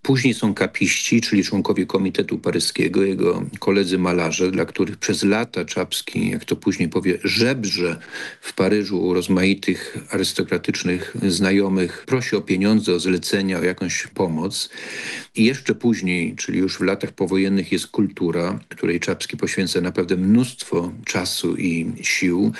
Później są kapiści, czyli członkowie Komitetu Paryskiego, jego koledzy malarze, dla których przez lata Czapski, jak to później powie, żebrze w Paryżu u rozmaitych arystokratycznych znajomych, prosi o pieniądze, o zlecenia, o jakąś pomoc. I jeszcze później, czyli już w latach powojennych jest kultura, której Czapski poświęca naprawdę mnóstwo czasu i sił,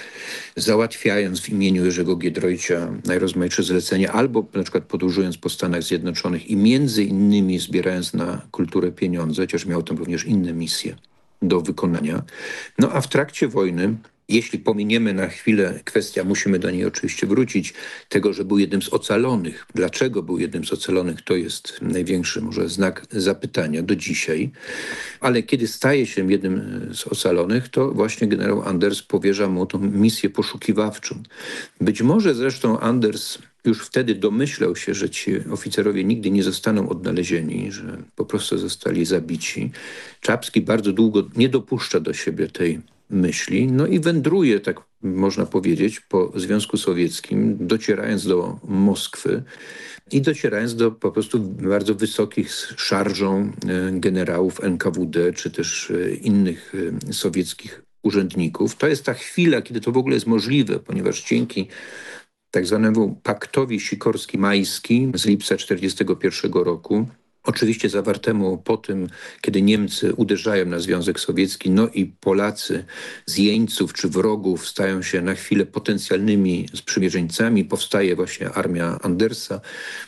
załatwiając w imieniu Jerzego Giedroycia najrozmaitsze zlecenia, albo na przykład podróżując po Stanach Zjednoczonych i między innymi zbierając na kulturę pieniądze, chociaż miał tam również inne misje do wykonania. No a w trakcie wojny jeśli pominiemy na chwilę kwestia, musimy do niej oczywiście wrócić, tego, że był jednym z ocalonych. Dlaczego był jednym z ocalonych, to jest największy może znak zapytania do dzisiaj. Ale kiedy staje się jednym z ocalonych, to właśnie generał Anders powierza mu tą misję poszukiwawczą. Być może zresztą Anders już wtedy domyślał się, że ci oficerowie nigdy nie zostaną odnalezieni, że po prostu zostali zabici. Czapski bardzo długo nie dopuszcza do siebie tej myśli, no i wędruje tak można powiedzieć, po Związku Sowieckim, docierając do Moskwy i docierając do po prostu bardzo wysokich szarżą e, generałów NKWD czy też e, innych e, sowieckich urzędników. To jest ta chwila, kiedy to w ogóle jest możliwe, ponieważ dzięki tak zwanemu paktowi sikorski-majski z lipca 1941 roku oczywiście zawartemu po tym, kiedy Niemcy uderzają na Związek Sowiecki, no i Polacy z jeńców czy wrogów stają się na chwilę potencjalnymi sprzymierzeńcami. Powstaje właśnie armia Andersa.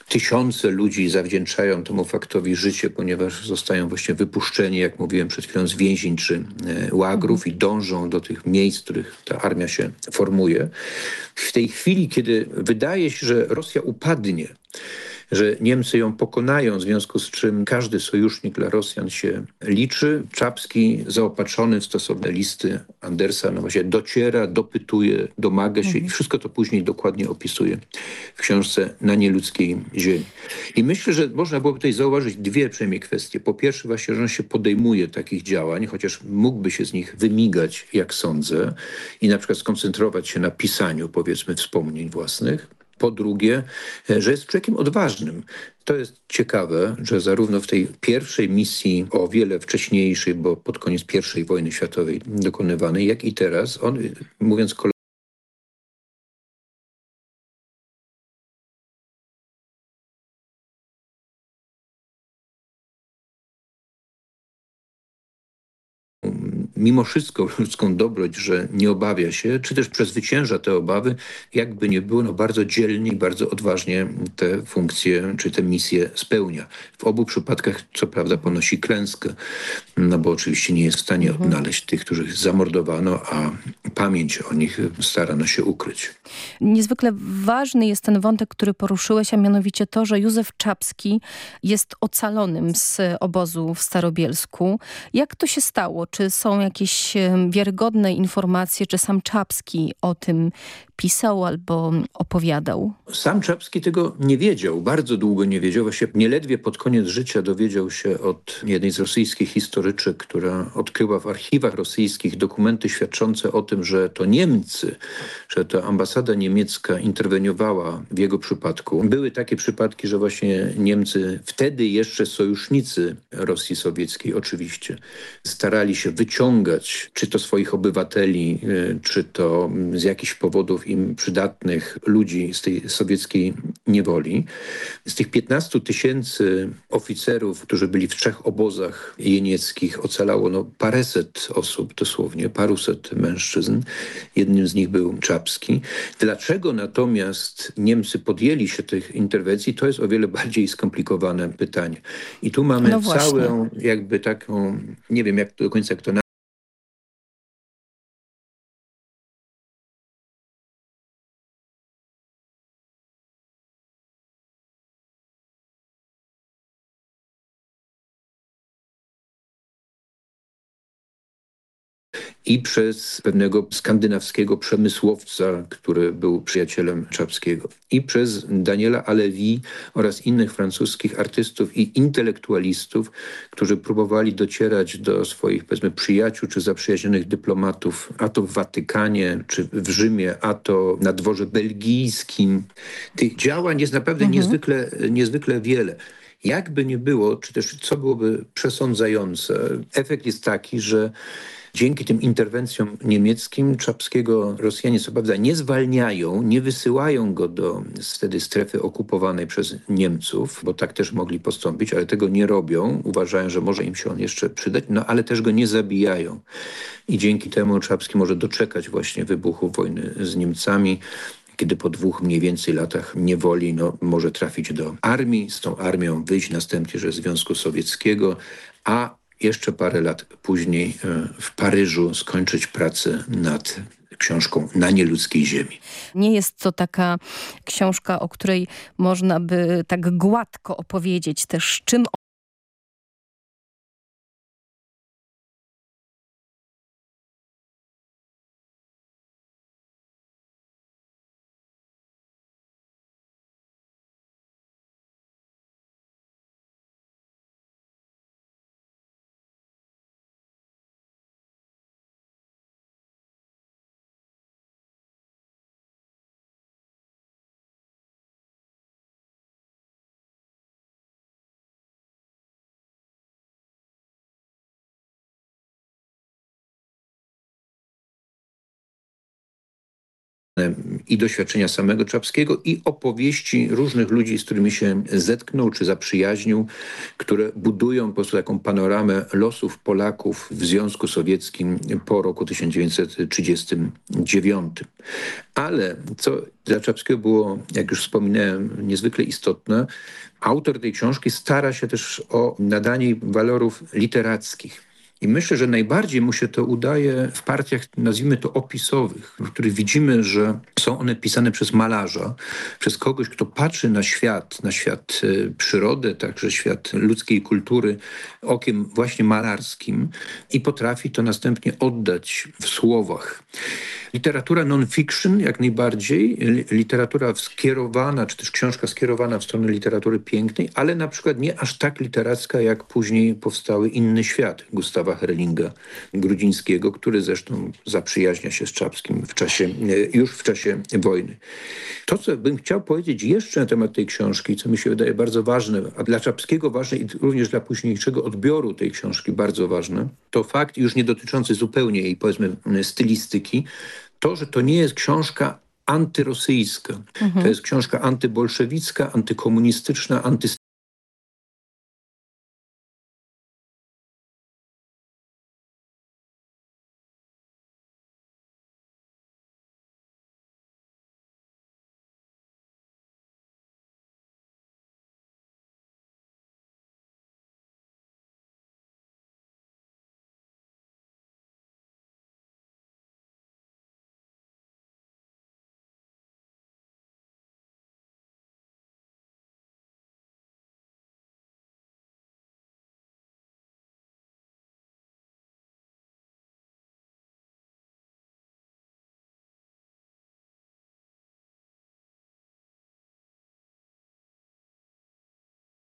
Tysiące ludzi zawdzięczają temu faktowi życie, ponieważ zostają właśnie wypuszczeni, jak mówiłem przed chwilą, z więzień czy e, łagrów i dążą do tych miejsc, w których ta armia się formuje. W tej chwili, kiedy wydaje się, że Rosja upadnie, że Niemcy ją pokonają, w związku z czym każdy sojusznik dla Rosjan się liczy. Czapski zaopatrzony w stosowne listy Andersa no właśnie dociera, dopytuje, domaga się mhm. i wszystko to później dokładnie opisuje w książce Na nieludzkiej ziemi. I myślę, że można byłoby tutaj zauważyć dwie przynajmniej kwestie. Po pierwsze właśnie, że on się podejmuje takich działań, chociaż mógłby się z nich wymigać, jak sądzę, i na przykład skoncentrować się na pisaniu, powiedzmy, wspomnień własnych. Po drugie, e, że jest człowiekiem odważnym. To jest ciekawe, że zarówno w tej pierwszej misji, o wiele wcześniejszej, bo pod koniec I wojny światowej dokonywanej, jak i teraz, on, mówiąc mimo wszystko ludzką dobroć, że nie obawia się, czy też przezwycięża te obawy, jakby nie było, no bardzo dzielnie i bardzo odważnie te funkcje, czy te misje spełnia. W obu przypadkach co prawda ponosi klęskę, no bo oczywiście nie jest w stanie mhm. odnaleźć tych, których zamordowano, a pamięć o nich starano się ukryć. Niezwykle ważny jest ten wątek, który poruszyłeś, a mianowicie to, że Józef Czapski jest ocalonym z obozu w Starobielsku. Jak to się stało? Czy są jakieś wiarygodne informacje, czy sam Czapski o tym pisał albo opowiadał? Sam Czapski tego nie wiedział, bardzo długo nie wiedział. Właśnie nieledwie pod koniec życia dowiedział się od jednej z rosyjskich historyczek, która odkryła w archiwach rosyjskich dokumenty świadczące o tym, że to Niemcy, że to ambasada niemiecka interweniowała w jego przypadku. Były takie przypadki, że właśnie Niemcy, wtedy jeszcze sojusznicy Rosji Sowieckiej oczywiście, starali się wyciągać czy to swoich obywateli, y, czy to z jakichś powodów im przydatnych ludzi z tej sowieckiej niewoli. Z tych 15 tysięcy oficerów, którzy byli w trzech obozach jenieckich, ocalało no paręset osób, dosłownie, paruset mężczyzn. Jednym z nich był Czapski. Dlaczego natomiast Niemcy podjęli się tych interwencji, to jest o wiele bardziej skomplikowane pytanie. I tu mamy no całą jakby taką, nie wiem jak do końca jak to i przez pewnego skandynawskiego przemysłowca, który był przyjacielem Czapskiego, i przez Daniela Alevi oraz innych francuskich artystów i intelektualistów, którzy próbowali docierać do swoich, powiedzmy, przyjaciół czy zaprzyjaźnionych dyplomatów, a to w Watykanie, czy w Rzymie, a to na dworze belgijskim. Tych działań jest naprawdę mhm. niezwykle, niezwykle wiele. Jakby nie było, czy też co byłoby przesądzające, efekt jest taki, że Dzięki tym interwencjom niemieckim Czapskiego Rosjanie co prawda nie zwalniają, nie wysyłają go do wtedy strefy okupowanej przez Niemców, bo tak też mogli postąpić, ale tego nie robią. Uważają, że może im się on jeszcze przydać, no ale też go nie zabijają. I dzięki temu Czapski może doczekać właśnie wybuchu wojny z Niemcami kiedy po dwóch mniej więcej latach niewoli no, może trafić do armii, z tą armią wyjść następnie ze Związku Sowieckiego, a jeszcze parę lat później e, w Paryżu skończyć pracę nad książką Na nieludzkiej ziemi. Nie jest to taka książka, o której można by tak gładko opowiedzieć też, czym i doświadczenia samego Czapskiego i opowieści różnych ludzi, z którymi się zetknął czy zaprzyjaźnił, które budują po prostu taką panoramę losów Polaków w Związku Sowieckim po roku 1939. Ale co dla Czapskiego było, jak już wspominałem, niezwykle istotne, autor tej książki stara się też o nadanie walorów literackich. I myślę, że najbardziej mu się to udaje w partiach, nazwijmy to opisowych, w których widzimy, że są one pisane przez malarza, przez kogoś, kto patrzy na świat, na świat e, przyrody, także świat ludzkiej kultury okiem właśnie malarskim i potrafi to następnie oddać w słowach. Literatura non-fiction jak najbardziej, literatura skierowana, czy też książka skierowana w stronę literatury pięknej, ale na przykład nie aż tak literacka, jak później powstały Inny Świat Gustawa Herlinga Grudzińskiego, który zresztą zaprzyjaźnia się z Czapskim w czasie, e, już w czasie wojny. To, co bym chciał powiedzieć jeszcze na temat tej książki, co mi się wydaje bardzo ważne, a dla Czapskiego ważne i również dla późniejszego odbioru tej książki bardzo ważne, to fakt już nie dotyczący zupełnie jej, powiedzmy, stylistyki, to, że to nie jest książka antyrosyjska. Mhm. To jest książka antybolszewicka, antykomunistyczna, anty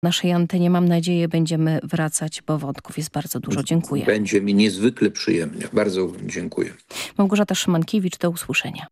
naszej antenie, mam nadzieję, będziemy wracać, bo wątków jest bardzo dużo. Dziękuję. Będzie mi niezwykle przyjemnie. Bardzo dziękuję. Małgorzata Szymankiewicz, do usłyszenia.